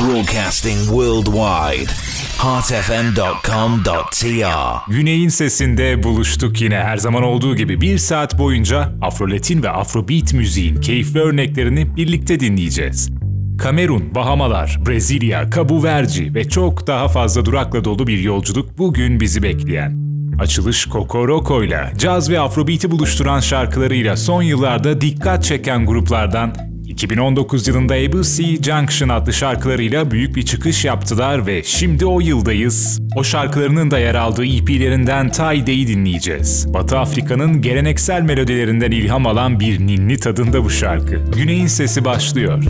Broadcasting worldwide. heartfm.com.tr Güney'in sesinde buluştuk yine her zaman olduğu gibi bir saat boyunca Afroletin ve Afrobeat müziğin keyifli örneklerini birlikte dinleyeceğiz. Kamerun, Bahamalar, Brezilya, Cabo Verde ve çok daha fazla durakla dolu bir yolculuk bugün bizi bekleyen. Açılış Kokoroko ile caz ve afrobeat'i buluşturan şarkılarıyla son yıllarda dikkat çeken gruplardan 2019 yılında ABC Junction adlı şarkılarıyla büyük bir çıkış yaptılar ve şimdi o yıldayız. O şarkılarının da yer aldığı EP'lerinden Tai Day'i dinleyeceğiz. Batı Afrika'nın geleneksel melodilerinden ilham alan bir ninni tadında bu şarkı. Güney'in sesi başlıyor.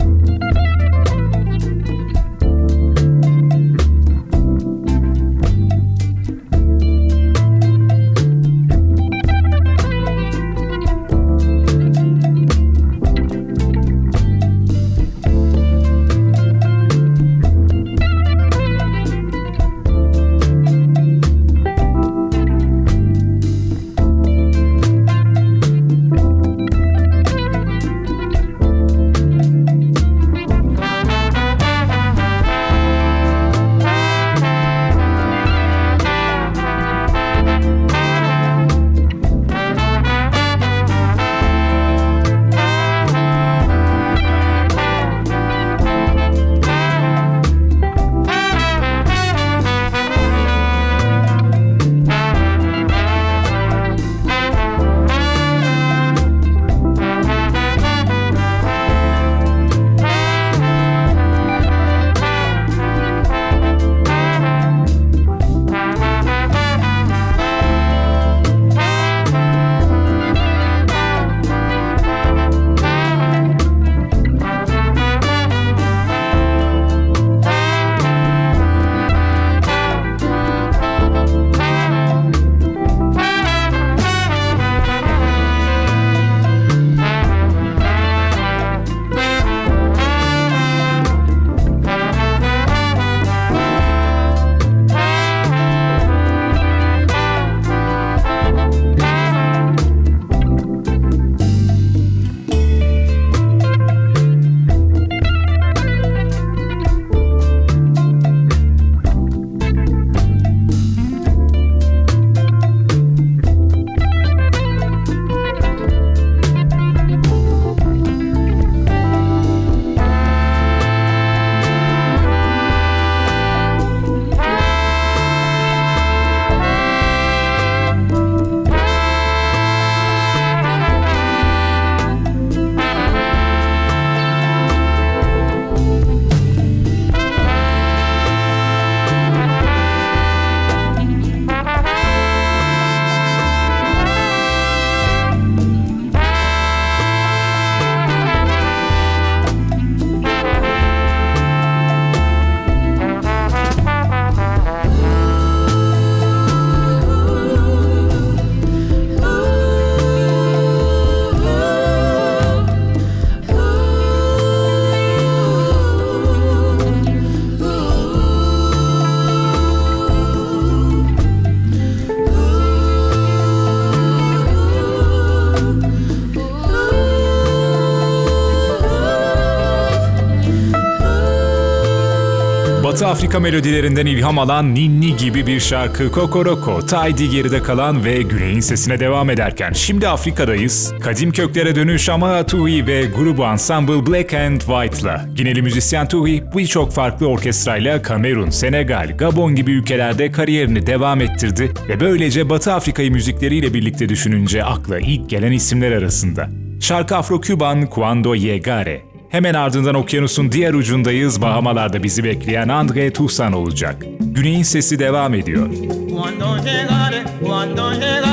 Batı Afrika melodilerinden ilham alan ninni gibi bir şarkı Kokoroko, Tidy geride kalan ve Güney'in sesine devam ederken şimdi Afrika'dayız. Kadim köklere dönüş ama Tui ve grubu ensemble Black and White'la. Gineli müzisyen Tui birçok farklı orkestrayla Kamerun, Senegal, Gabon gibi ülkelerde kariyerini devam ettirdi ve böylece Batı Afrika'yı müzikleriyle birlikte düşününce akla ilk gelen isimler arasında. Şarkı Afro-Küban Cuando Llegare, Hemen ardından okyanusun diğer ucundayız. Bahamalarda bizi bekleyen Andre Tucson olacak. Güney'in sesi devam ediyor. Cuando llegare, cuando llegare,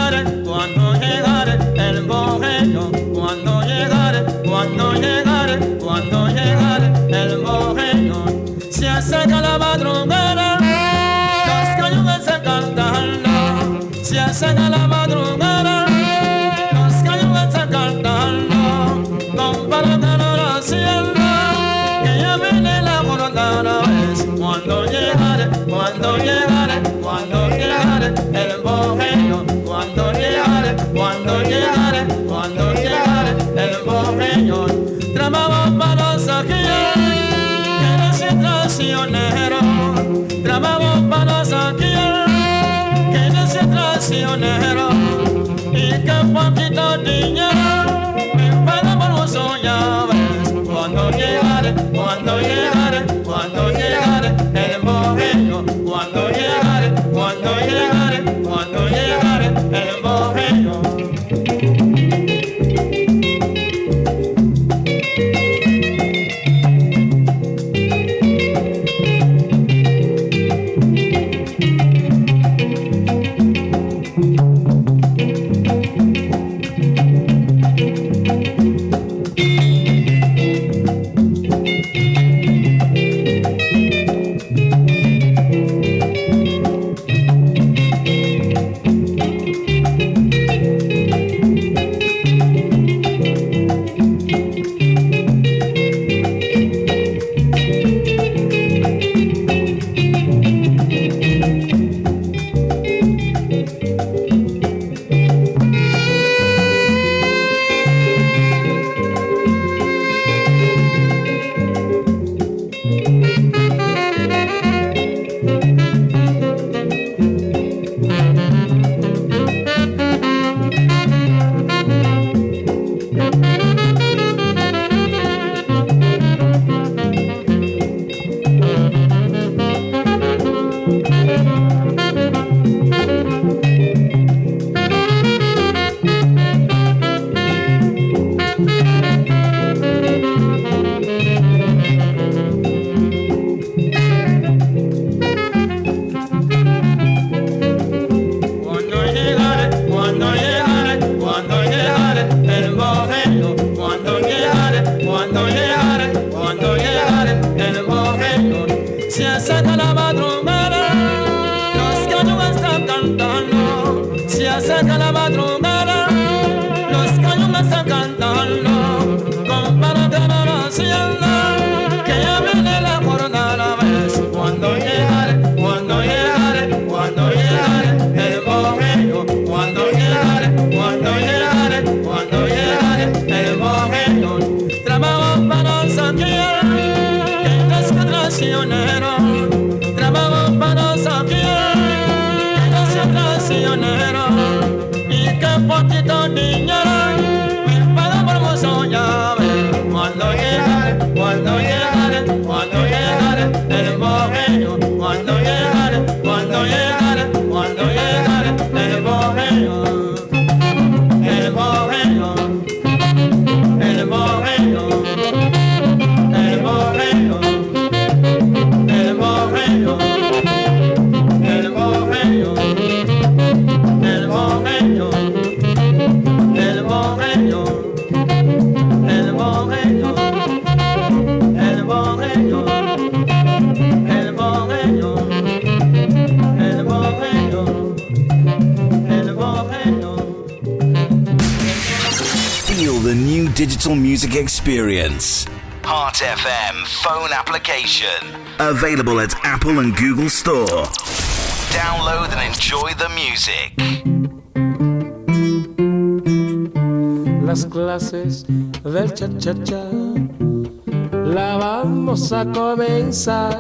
on the head new music experience. Heart FM phone application. Available at Apple and Google Store. Download and enjoy the music. las clases del cha-cha-cha. La vamos a comenzar.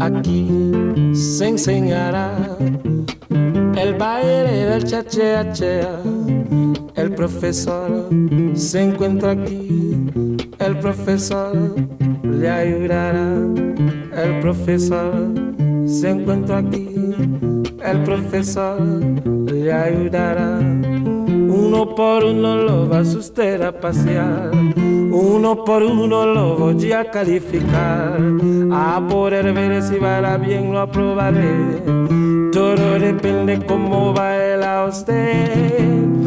Aquí se enseñará el baile del cha-cha-cha. El profesor se encuentra aquí. El profesor le ayudará. El profesor se encuentra aquí. El profesor le ayudará. Uno por uno lo vas usted a pasear. Uno por uno lo voy a calificar. A poder ver si va bien lo aprobaré. Todo depende cómo baila usted.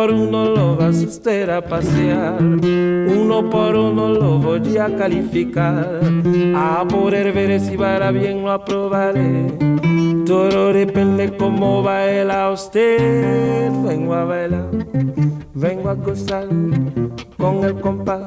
por uno lo vas usted a pasear, uno por uno lo voy a calificar, a poder ver si va bien lo aprobaré. Todo depende cómo baila usted, vengo a bailar, vengo a gozar con el compás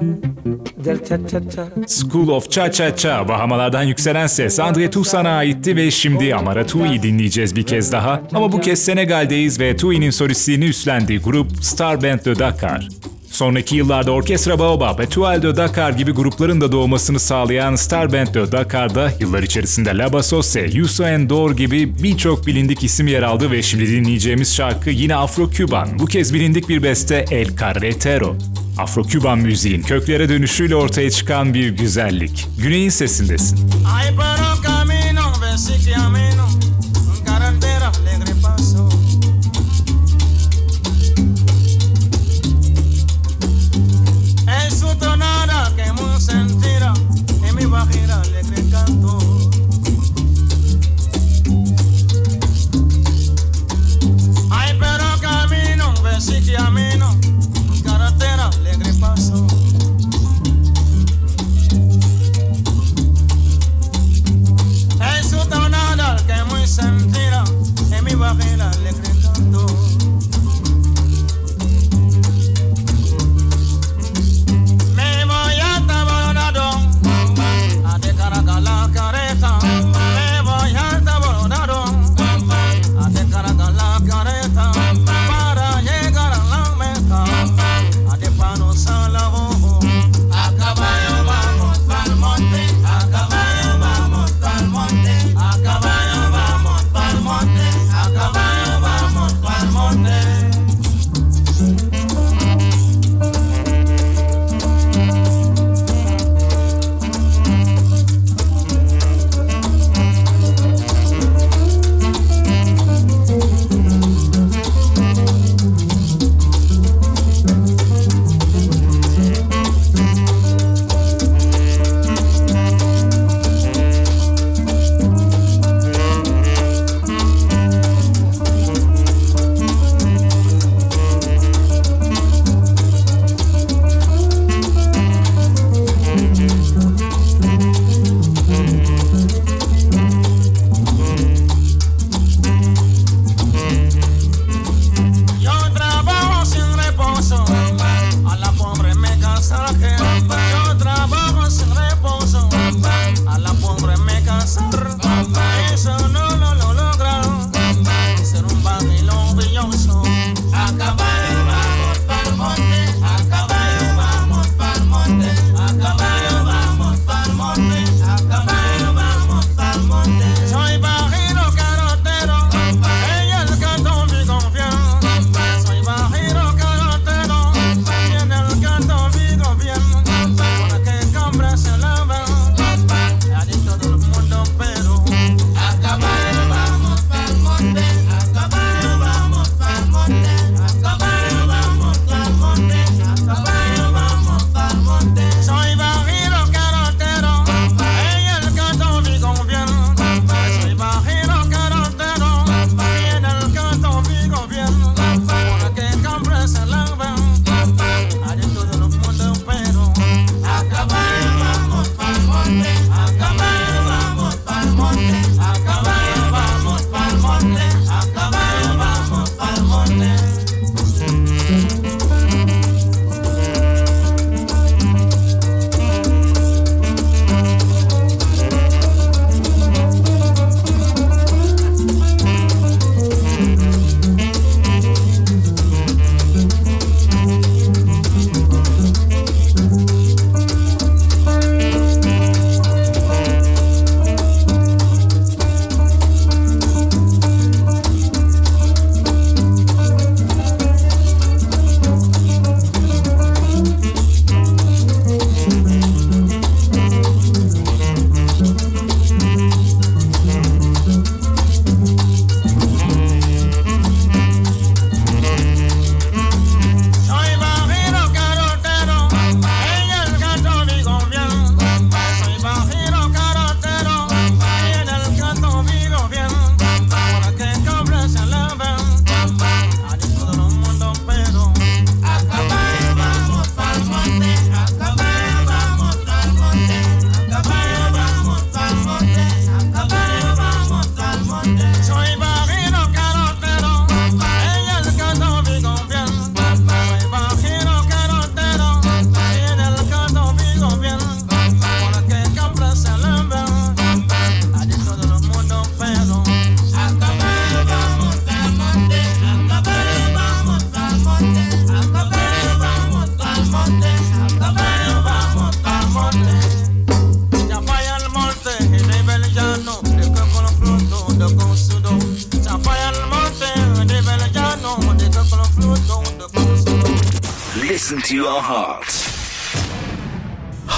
del cha-cha-cha. School of Cha-Cha-Cha Bahamalardan yükselen ses Andre Toussaint'a aitti ve şimdi Amara Tui dinleyeceğiz bir kez daha. Ama bu kez Senegal'deyiz ve Tui'nin solistliğini üstlendiği grup Star Band de Dakar. Sonraki yıllarda Orkestra Baobab Tuel de Dakar gibi grupların da doğmasını sağlayan Star Band de Dakar'da yıllar içerisinde La Basosse, Youssou N'Dour gibi birçok bilindik isim yer aldı ve şimdi dinleyeceğimiz şarkı yine Afro-Küban. Bu kez bilindik bir beste El Carretero. Afro-Küban müziğin köklere dönüşüyle ortaya çıkan bir güzellik. Güney'in sesindesin. Ay, pero camino,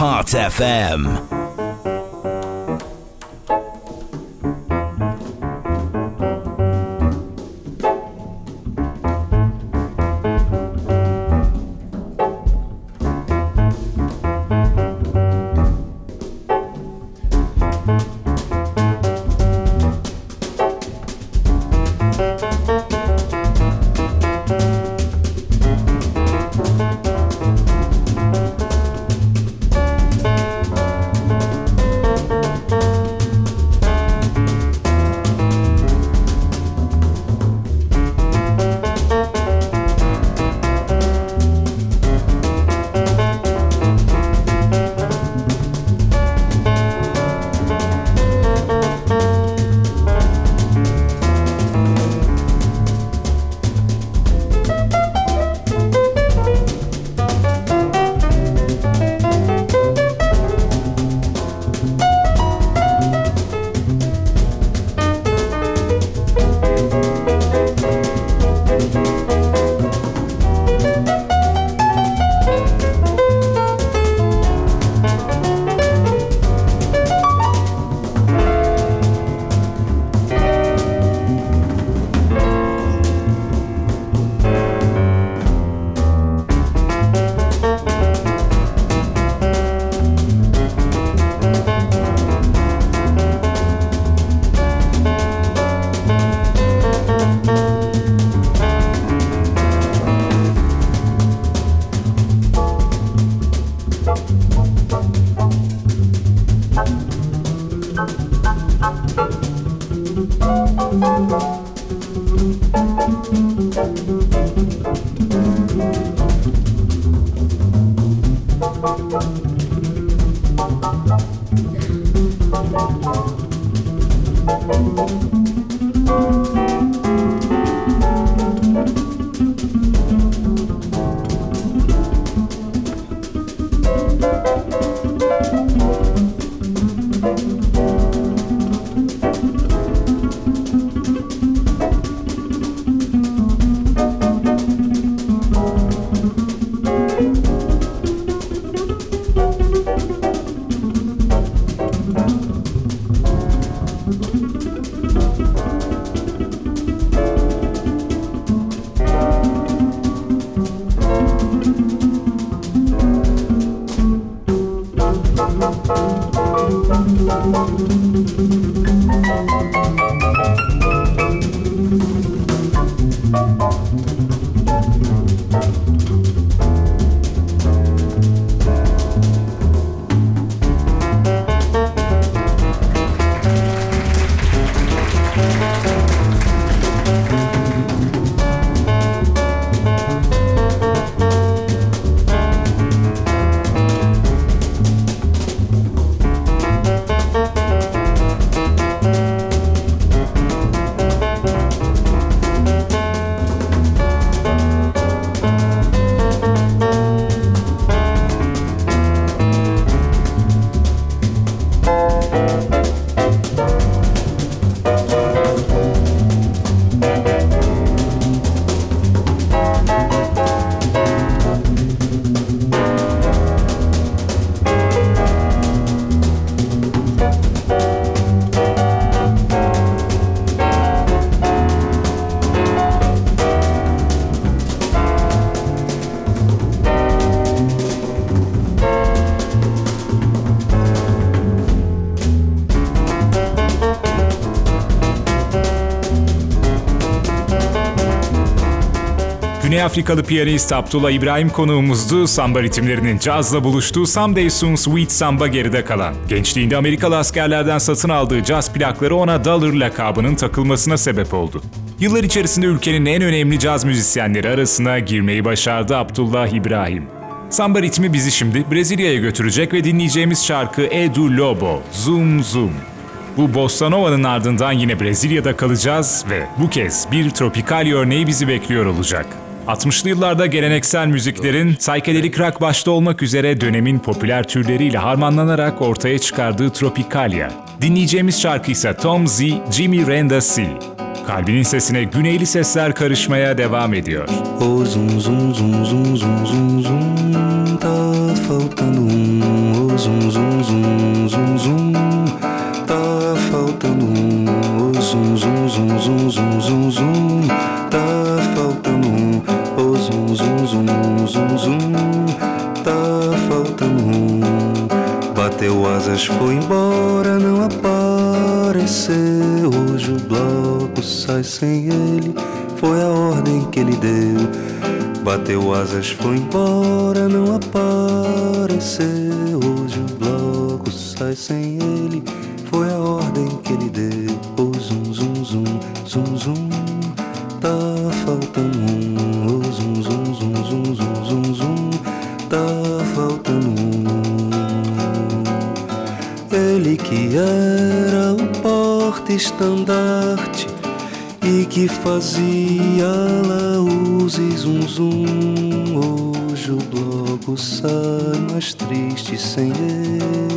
Heart FM. Afrikalı piyanist Abdullah İbrahim konuğumuzdu. Samba ritimlerinin cazla buluştuğu Someday Soon Sweet Samba geride kalan. Gençliğinde Amerikalı askerlerden satın aldığı caz plakları ona Dollar lakabının takılmasına sebep oldu. Yıllar içerisinde ülkenin en önemli caz müzisyenleri arasına girmeyi başardı Abdullah İbrahim. Samba ritmi bizi şimdi Brezilya'ya götürecek ve dinleyeceğimiz şarkı Edu Lobo, Zoom Zoom. Bu Bossa Nova'nın ardından yine Brezilya'da kalacağız ve bu kez bir tropikal örneği bizi bekliyor olacak. 60'lı yıllarda geleneksel müziklerin psychedelic rock başta olmak üzere dönemin popüler türleriyle harmanlanarak ortaya çıkardığı Tropicalia. Dinleyeceğimiz şarkı ise Tom Z, Jimmy Renda C. Kalbinin sesine güneyli sesler karışmaya devam ediyor. O zum zum zum zum zum zum zum tá faltando um. O zum zum zum zum zum tá faltando um. O zum zum zum zum zum zum zum Asas, foi embora, não apareceu. Hoje o bloco sai sem ele. Foi a ordem que ele deu. Bateu asas, foi embora, não apareceu. Hoje o bloco sai sem ele. Foi a ordem que ele deu. Oh, zum, zum, zum, zum, zum. Porta-estandarte e que fazia laús e zum zum. Hoje o bloco sai mais triste sem ele.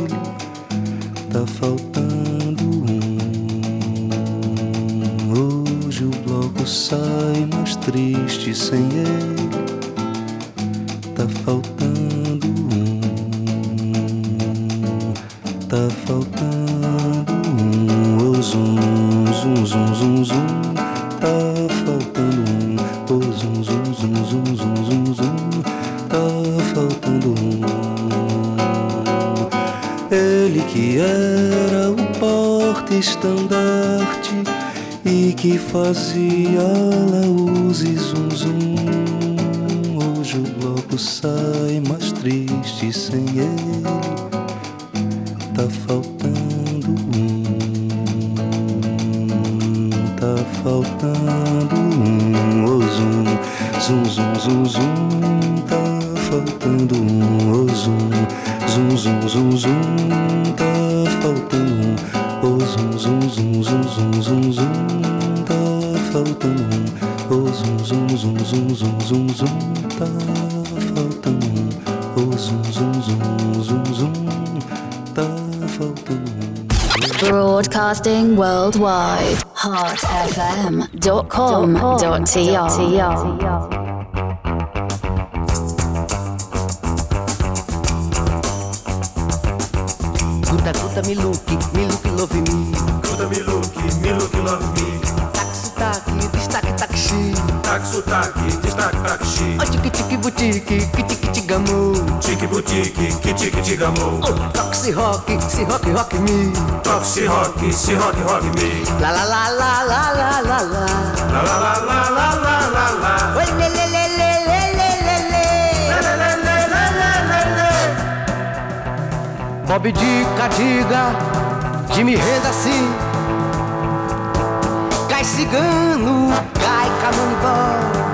Zum, zum, zum, zum, tá faltando um, oh, zum, zum, zum, zum, zum, tá faltando um, oh, zum, zum, zum, zum, zum, zum, zum, tá faltando um, oh, zum, zum, zum, zum, zum, zum, zum, tá faltando um, oh, zum, zum, zum, zum, zum, tá faltando um. Broadcasting worldwide. heartfm.com.tr. boutique, tique, tique, gamu. Tique, boutique, que tique, tigamo. Oh, toque, rock, se rock, rock me. Se rock, se rock, rock me. La la la la la la la la. La la la la la la la la. Oi, le le le le le le le le. Bob Dica, diga, Jimmy renda assim. Cai cigano, cai camonibó.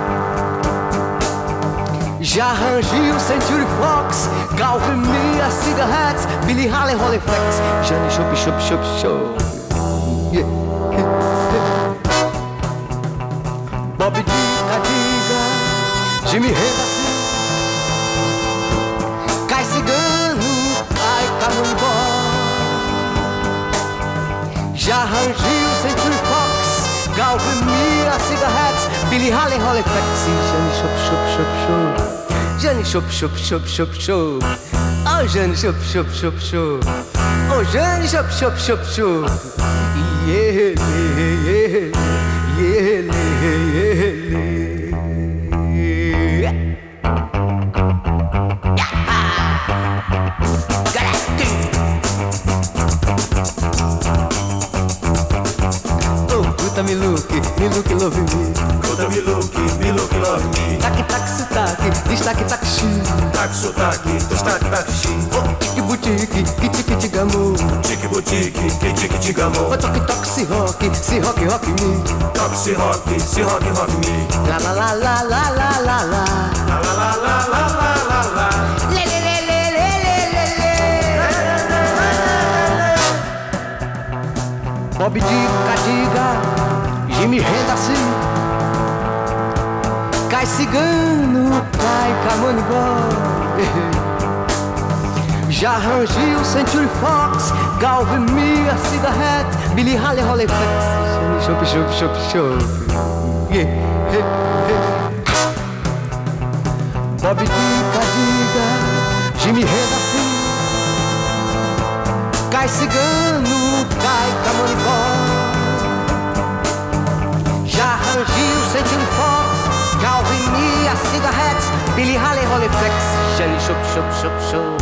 Já Jahan o Century Fox, Calvin Mia, Cigar Billy Halley, Holly Flex, Johnny Chop, Chop, Chop, Show. Bob Dica Diga, Jimmy Rebaci, Cai Cigano, Cai tá Já Jahan o Century Fox, Calvin Mia, Cigar Billy Halley, Holly Flex, chup, chup, chup, chup, chup. Oh, Jane, chup, chup, chup, chup. Oh, Jane, chup, chup, chup, chup. E ele, ele, ele, ele. Oh, puta, me look, me look, love me. Sotaque, destaque, taxi Tac, sotaque, destaque, taxi. Oh, tique, boutique, kit, kit, gamu Tique, boutique, que tique, tigamo. Oh, toque, toque, se rock, se rock, rock me Toque, se rock, se rock, rock me. La la la la la la la la La la la la la la la la. Le le le le le le le le Bob Dica, diga, Jimmy renda assim Cai cigano, vai Camonigol. Já arranjou Century Fox, Galvin Mia, Cida Hat, Billy Halle, Rolefax. Chup, chup, chup, chup. Yeah. Bob Dica, diga, Jimmy Reda, Cai cigano, cai camonigol. Já arranjou Century Fox. your cigarettes, Billy Holly Holly Flex. Jenny Shop Shop Shop Shop.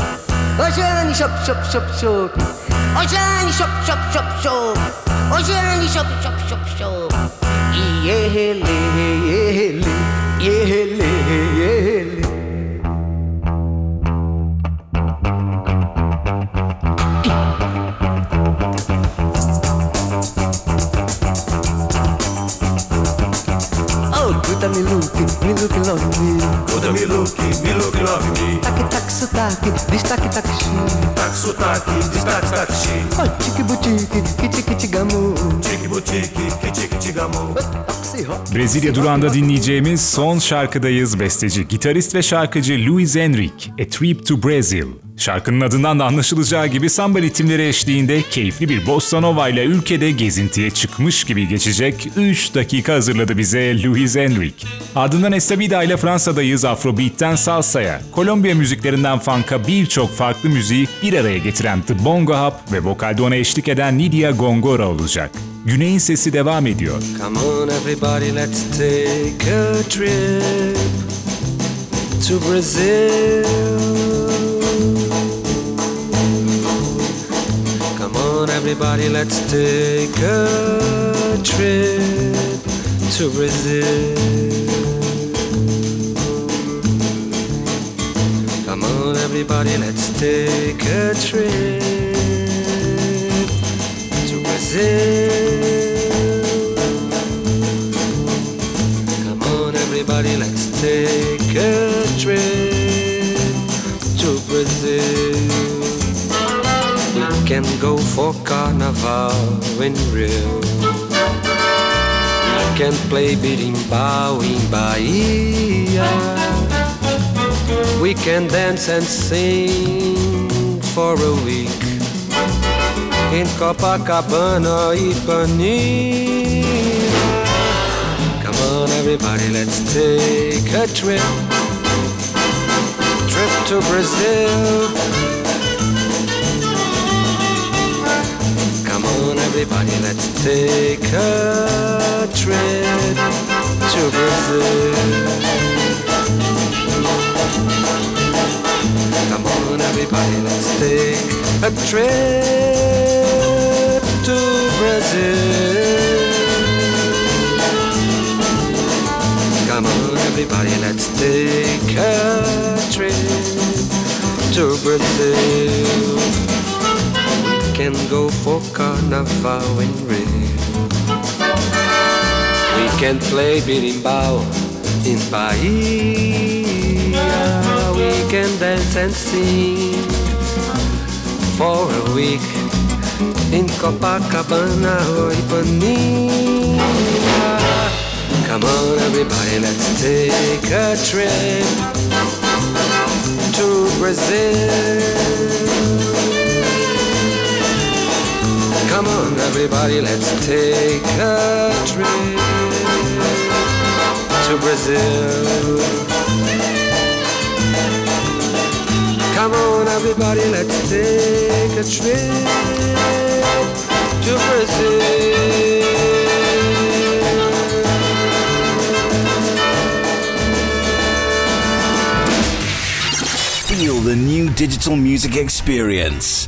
Oh Jenny Shop Shop Shop Shop. Oh Jenny Shop Shop Shop Shop. Oh Jenny Shop Shop Shop Shop. Yeah, yeah, yeah, yeah, yeah, yeah, yeah, yeah. Me. Puta me look, me look love me. Tac, tac, sotaque, destaque, tac, chi. Tac sotaque, destaque, tac, chi. Oh, tique, boutique, kiti, kiti, gamu. Tiki butiki, gamo. Taxi, hop. Brezilya durağında dinleyeceğimiz son şarkıdayız besteci, gitarist ve şarkıcı Luis Enrique, A Trip to Brazil. Şarkının adından da anlaşılacağı gibi samba ritimleri eşliğinde keyifli bir bossa nova ile ülkede gezintiye çıkmış gibi geçecek 3 dakika hazırladı bize Luis Enrique. Ardından Estabida ile Fransa'dayız Afrobeat'ten salsaya, Kolombiya müziklerinden funk'a birçok farklı müziği bir araya getiren The Bongo Hop ve vokalde ona eşlik eden Nidia Gongora olacak. Güney'in sesi devam ediyor. Come on, everybody, let's take a trip to Brazil. Everybody, let's take a trip to Brazil. Come on, everybody, let's take a trip to Brazil. Come on, everybody, let's take a trip to Brazil. Can go for carnival in Rio. We can play berimbau in Bahia. We can dance and sing for a week in Copacabana, Ipanema. Come on, everybody, let's take a trip, trip to Brazil. Everybody, let's take a trip to Brazil. Come on, everybody, let's take a trip to Brazil. Come on, everybody, let's take a trip to Brazil. We can go for carnival in Rio. We can play berimbau in Bahia. We can dance and sing for a week in Copacabana or Ipanema. Come on, everybody, let's take a trip to Brazil. Everybody, let's take a trip to Brazil. Come on, everybody, let's take a trip to Brazil. Feel the new digital music experience.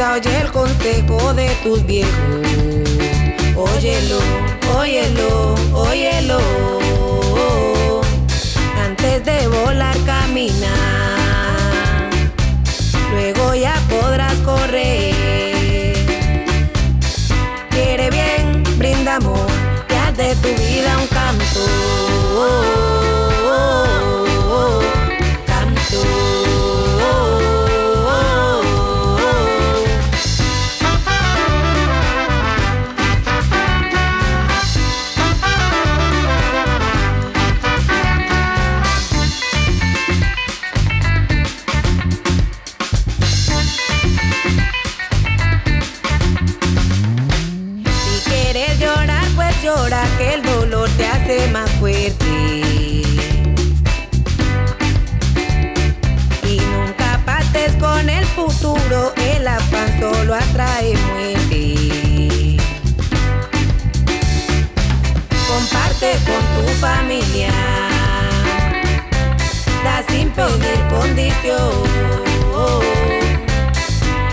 Oye el consejo de tus viejos. Óyelo, óyelo, óyelo. Antes de volar, camina. Luego ya podrás correr. Quiere bien, brinda amor, que haz de tu vida un canto. Da sin pedir condición.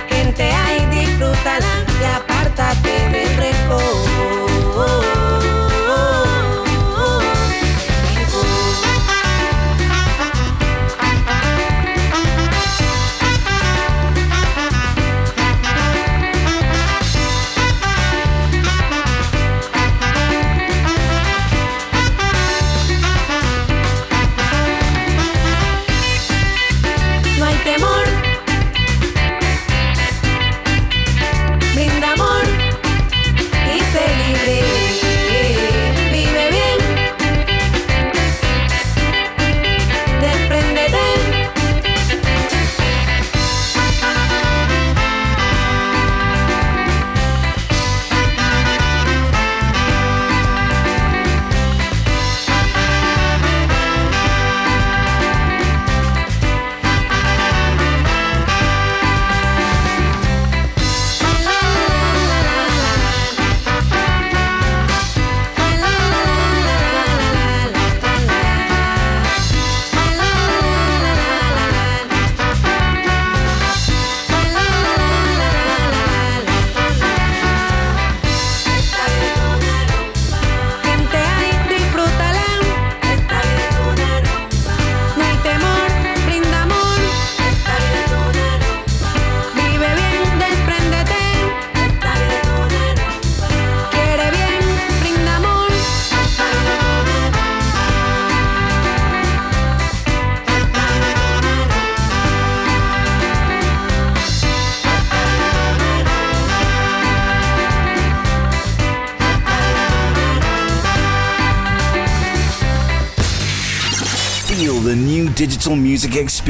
Gente ahí disfrútala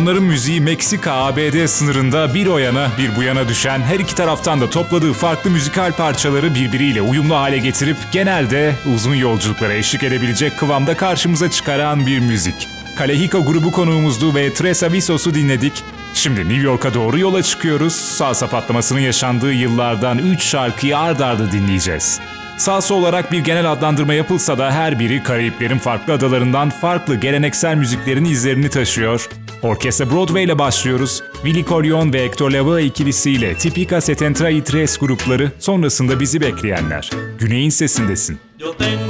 Onların müziği Meksika ABD sınırında bir o yana bir bu yana düşen her iki taraftan da topladığı farklı müzikal parçaları birbiriyle uyumlu hale getirip genelde uzun yolculuklara eşlik edebilecek kıvamda karşımıza çıkaran bir müzik. Kalehiko grubu konuğumuzdu ve Tres Visos'u dinledik. Şimdi New York'a doğru yola çıkıyoruz. Salsa patlamasının yaşandığı yıllardan 3 şarkıyı ard arda dinleyeceğiz. Salsa olarak bir genel adlandırma yapılsa da her biri Karayiplerin farklı adalarından farklı geleneksel müziklerin izlerini taşıyor. Orkestra Broadway ile başlıyoruz. Willy Corion ve Hector Lavoe ikilisiyle Tipica Setenta y grupları sonrasında bizi bekleyenler. Güney'in sesindesin. Yo tengo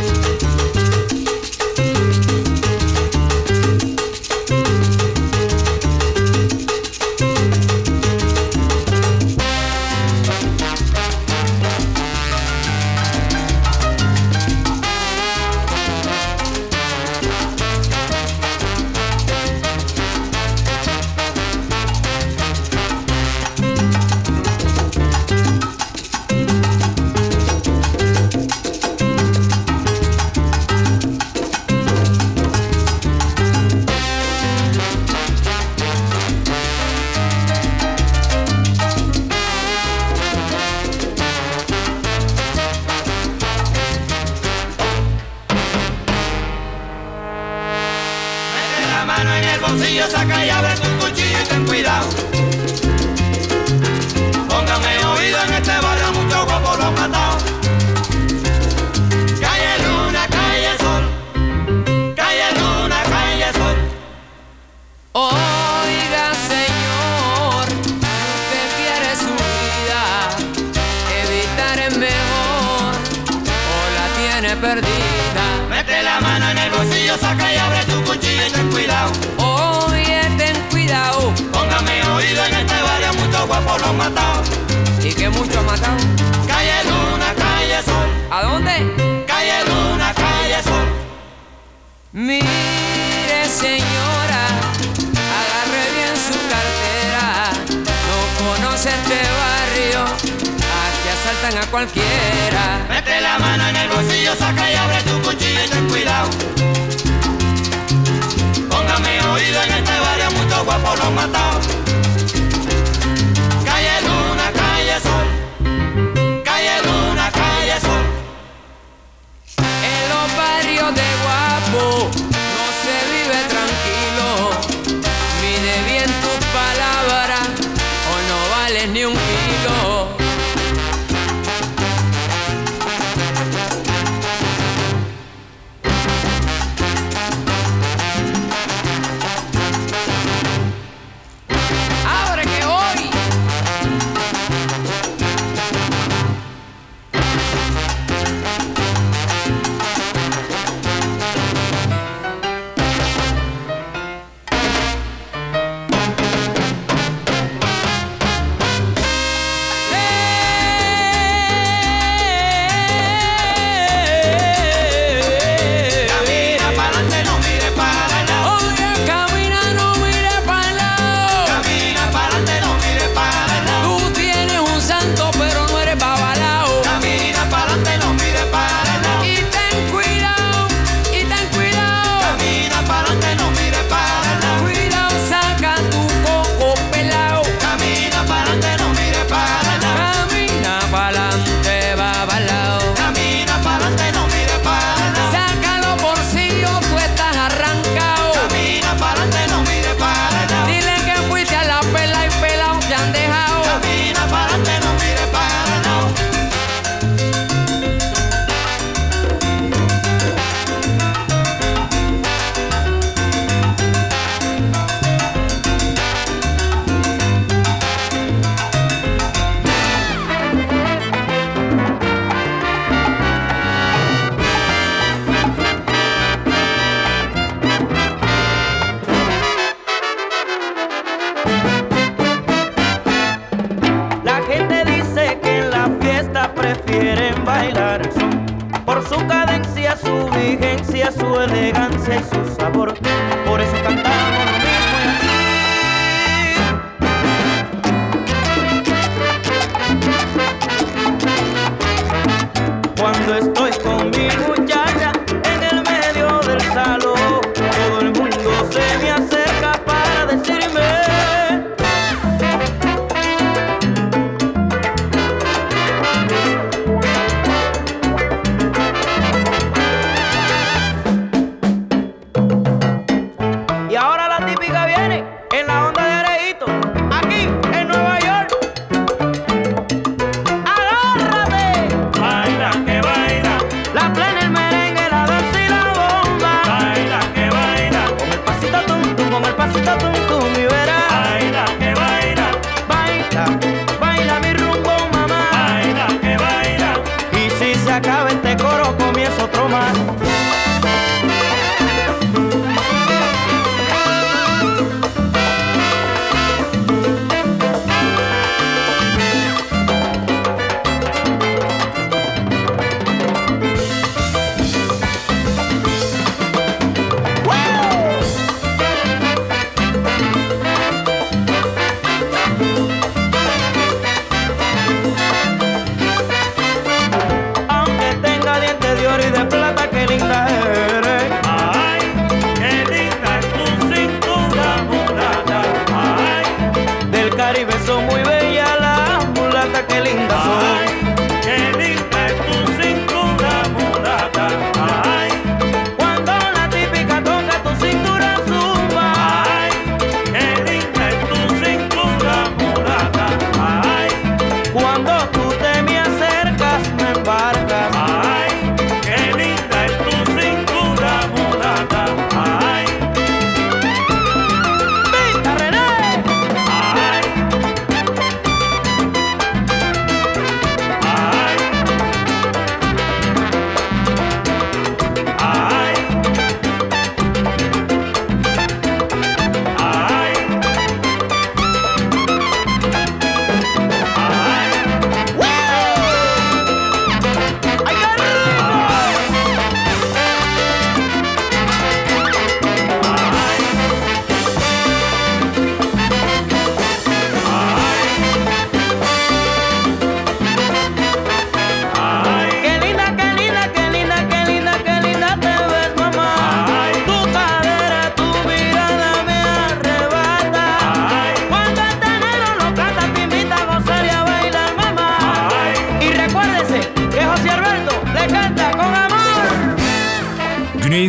y abre tu cuchillo y ten cuidado. ¿Y que mucho ha matado? Calle Luna, calle Sol. ¿A dónde? Calle Luna, calle Sol. Mire, señora, agarre bien su cartera. No conoce este barrio, aquí asaltan a cualquiera. Mete la mano en el bolsillo, saca y abre tu cuchillo y ten cuidado. Póngame oído en este barrio, muchos guapos los matados. Bravo.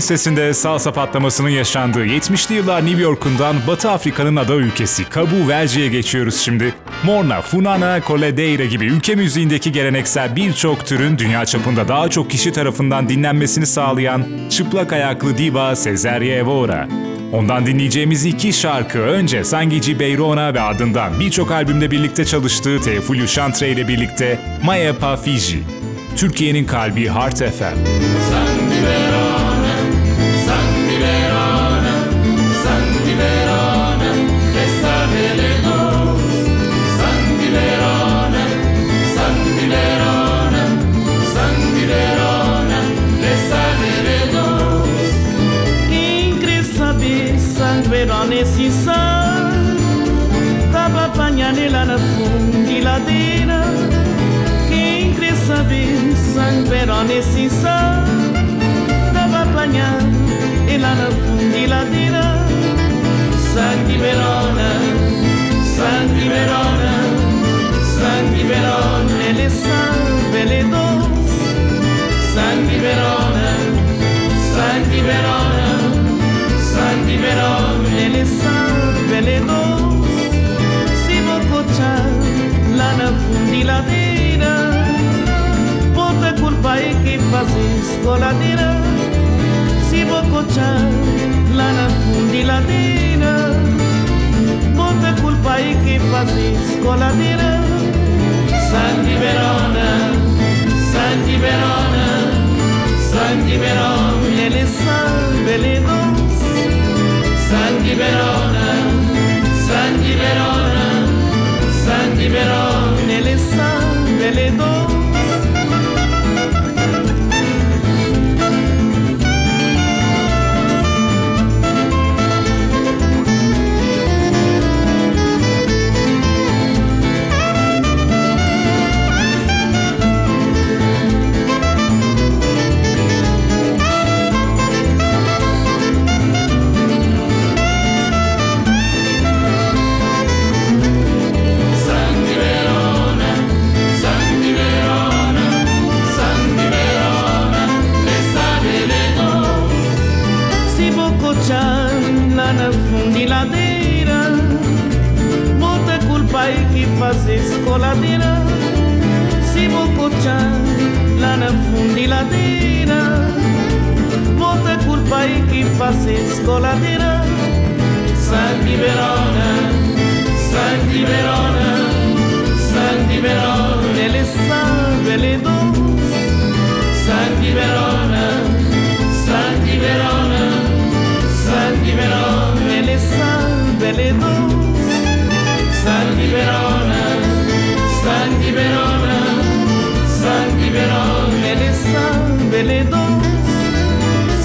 Sesinde salsa patlamasının yaşandığı 70'li yıllar New York'undan Batı Afrika'nın ada ülkesi Cabo Verde'ye geçiyoruz şimdi. Morna, Funana, Coledeire gibi ülke müziğindeki geleneksel birçok türün dünya çapında daha çok kişi tarafından dinlenmesini sağlayan çıplak ayaklı diva Cesaria Evora. Ondan dinleyeceğimiz iki şarkı önce Sangici Beyrona ve ardından birçok albümde birlikte çalıştığı Teofilio Chantre ile birlikte Maya Pa Fiji. Türkiye'nin kalbi Heart FM. Quem sisa Tava apanhando lá na fundiladeira Quem quer saber San Verone sisa Tava apanhando lá na fundiladeira San di Verona San di Verona San di Verona e le salve le dos. San di Verona San Verona Biberon, L1, L2, si lana fundiladeira, bota culpa e que fazes coladeira, se bocochar, lana fundiladeira, bota culpa e que fazes coladeira, Santi Verona, Santi Verona, Santi Verona, ele sabe. San di Verona, San di Verona, San di Verona. Nelle sangue le donne. infundi la tira, vuota colpa e chi fa sesco la tira. San di Verona, Santi Verona, San Verona, le salve le dos. Santi Verona, Santi Verona, Santi Verona, le salve le dos. San Verona, Santi Verona, Santi Verona. delle dos.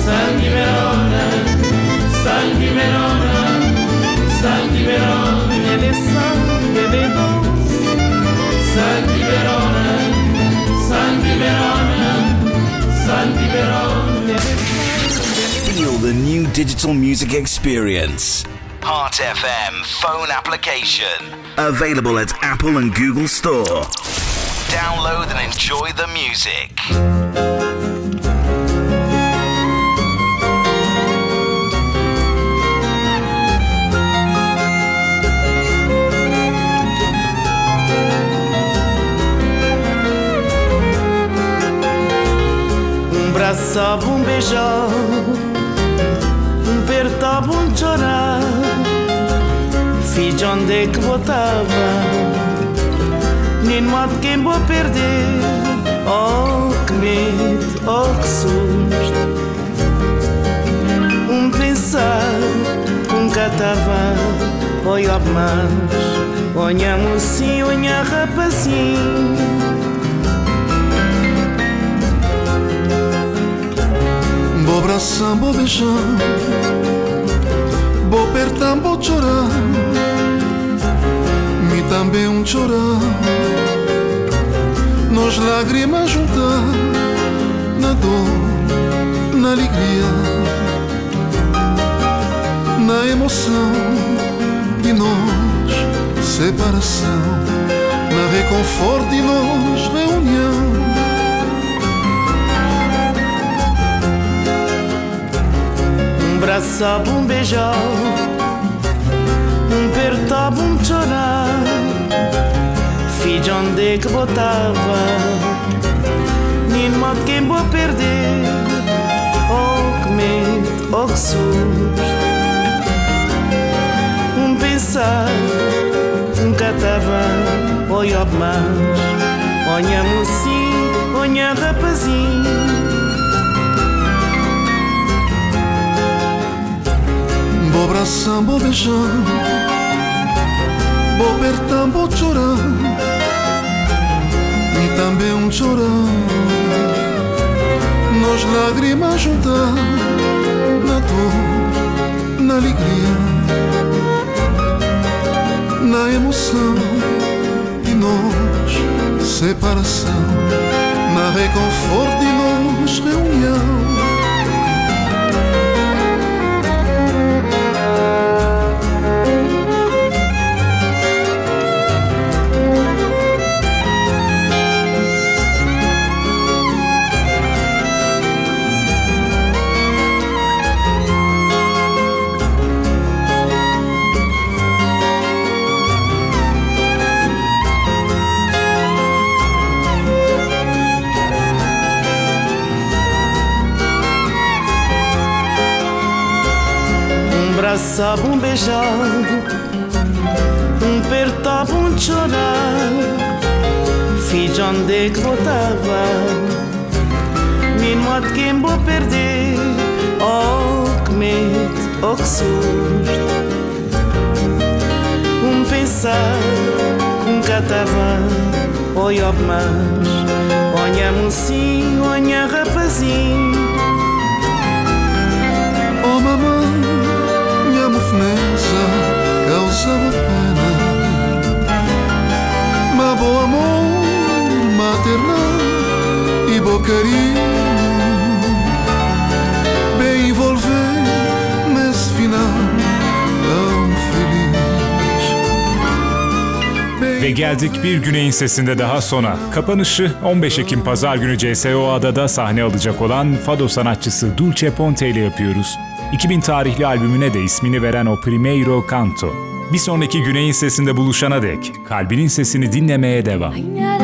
San di Verona, San di Verona, San di Verona, delle. San di Verona, San di Verona, San di Verona. Feel the new digital music experience. Heart FM phone application. Available at Apple and Google Store. Download and enjoy the music. Braçava, um beijava, um apertava, um chorar. Fiz onde é que botava, nem modo quem vou perder. Oh, que medo, oh, que susto. Um pensar, um catava, olha mais, olha mocinho, olha rapazinho. Bo beijar Bo apertar, bo chorar. Me também um chorar. Nós lágrimas juntar Na dor, na alegria Na emoção. E nós, separação Na reconforto e nós, reunião Um braço, um beijão Um apertava, um chorar Fiz onde é que botava Nem modo quem vou perder Oh que medo, oh que susto Um pensar, um catava Olha mais, olha mocinho, olha rapazinho Vou beijar. Vou apertar, vou chorar. E também um chorar Nós lágrimas juntar Na dor, na alegria Na emoção. E nós, separação Na reconforto e nós, reunião abraçava, um beijava, um apertava, um chorar. Fiz onde é que voltava, mesmo de quem vou perder. Oh, que medo, oh, que susto. Um pensar, um catava, olha mais, olha mocinho, olha rapazinho. Geldik bir güneyin sesinde daha sona. Kapanışı 15 Ekim Pazar günü CSOA'da da sahne alacak olan Fado sanatçısı Dulce Ponte ile yapıyoruz. 2000 tarihli albümüne de ismini veren o Primeiro Canto. Bir sonraki Güney'in sesinde buluşana dek kalbinin sesini dinlemeye devam. paixão